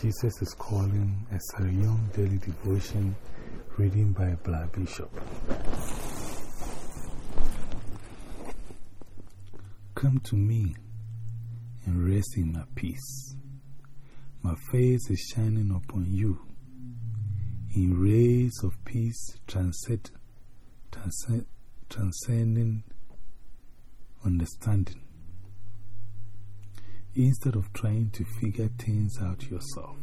Jesus is Calling Sarah Young Daily Devotion reading by Brad Bishop. Come to me and rest in my peace. My face is shining upon you in rays of peace transcend, transcend, transcending understanding. Instead of trying to figure things out yourself,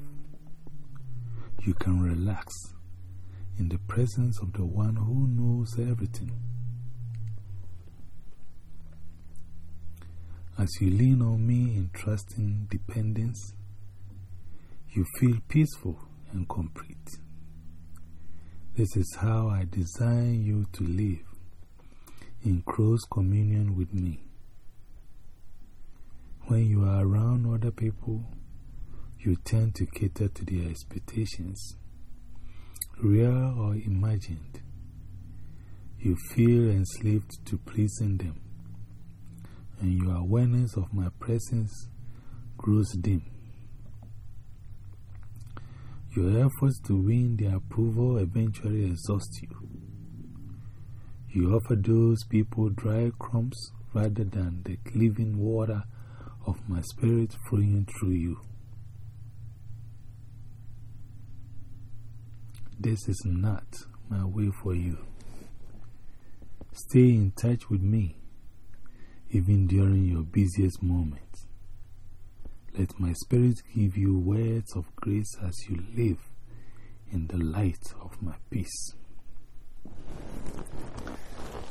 you can relax in the presence of the one who knows everything. As you lean on me in trusting dependence, you feel peaceful and complete. This is how I design you to live in close communion with me. When you are around other people, you tend to cater to their expectations, real or imagined. You feel enslaved to pleasing them, and your awareness of my presence grows dim. Your efforts to win their approval eventually exhaust you. You offer those people dry crumbs rather than the living water of my spirit flowing through you. This is not my way for you. Stay in touch with me, even during your busiest moments. Let my Spirit give you words of grace as you live in the light of my peace.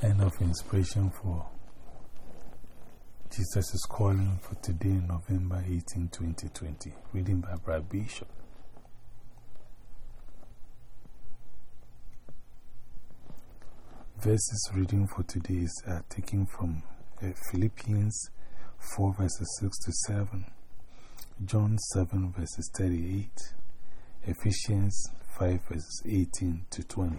End of inspiration for Jesus is Calling for today, November 18, 2020. Reading by Brad Bishop. Verses reading for today is uh, taken from uh, Philippians 4 verses 6 to 7. John 7 verses 38, Ephesians 5 verses 18 to 20.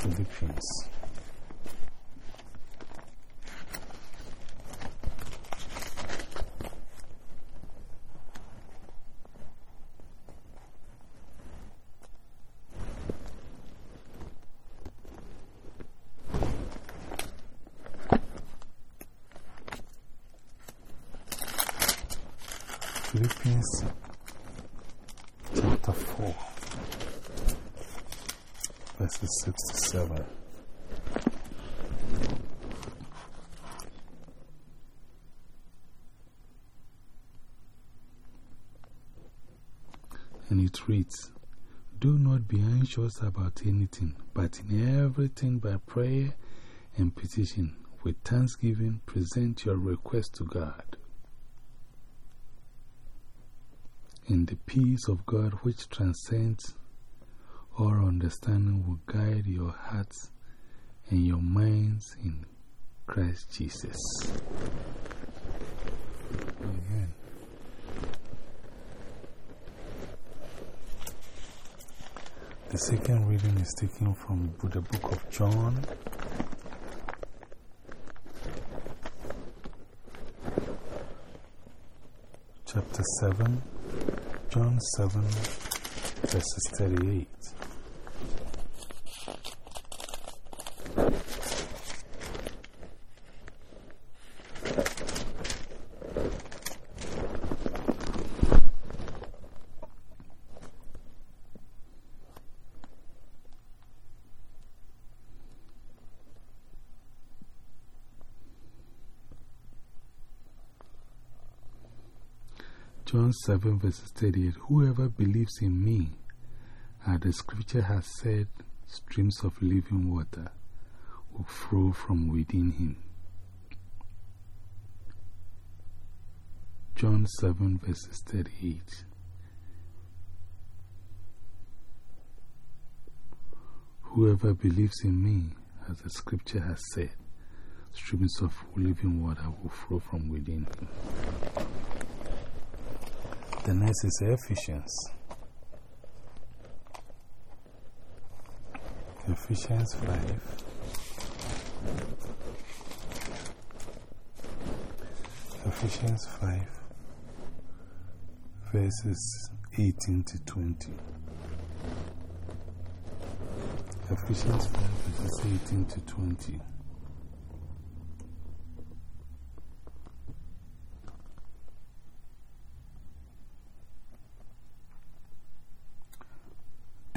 Philippians Philippians chapter 4, verses 6 to 7. And it reads, Do not be anxious about anything, but in everything by prayer and petition, with thanksgiving, present your request to God. And the peace of God, which transcends all understanding, will guide your hearts and your minds in Christ Jesus. Amen. The second reading is taken from the book of John. Chapter 7. John 7, verses 38. John 7 verses 38 Whoever believes in me, as the scripture has said, streams of living water will flow from within him. John 7 verses 38 Whoever believes in me, as the scripture has said, streams of living water will flow from within him. The next is Ephesians. Ephesians 5. Ephesians 5, verses 18 to 20. Ephesians 5, verses 18 to 20.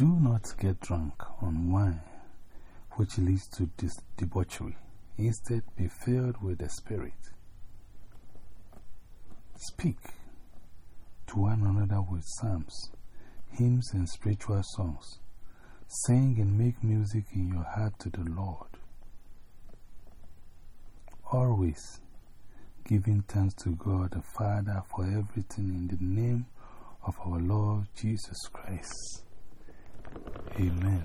Do not get drunk on wine, which leads to debauchery. Instead, be filled with the Spirit. Speak to one another with psalms, hymns, and spiritual songs. Sing and make music in your heart to the Lord. Always giving thanks to God the Father for everything in the name of our Lord Jesus Christ. Amen.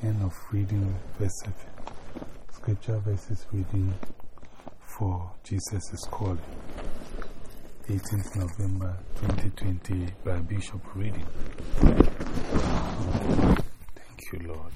End of reading verse 7. Scripture verses reading for Jesus is Calling. 18th November 2020 by Bishop Reading. Thank you, Lord.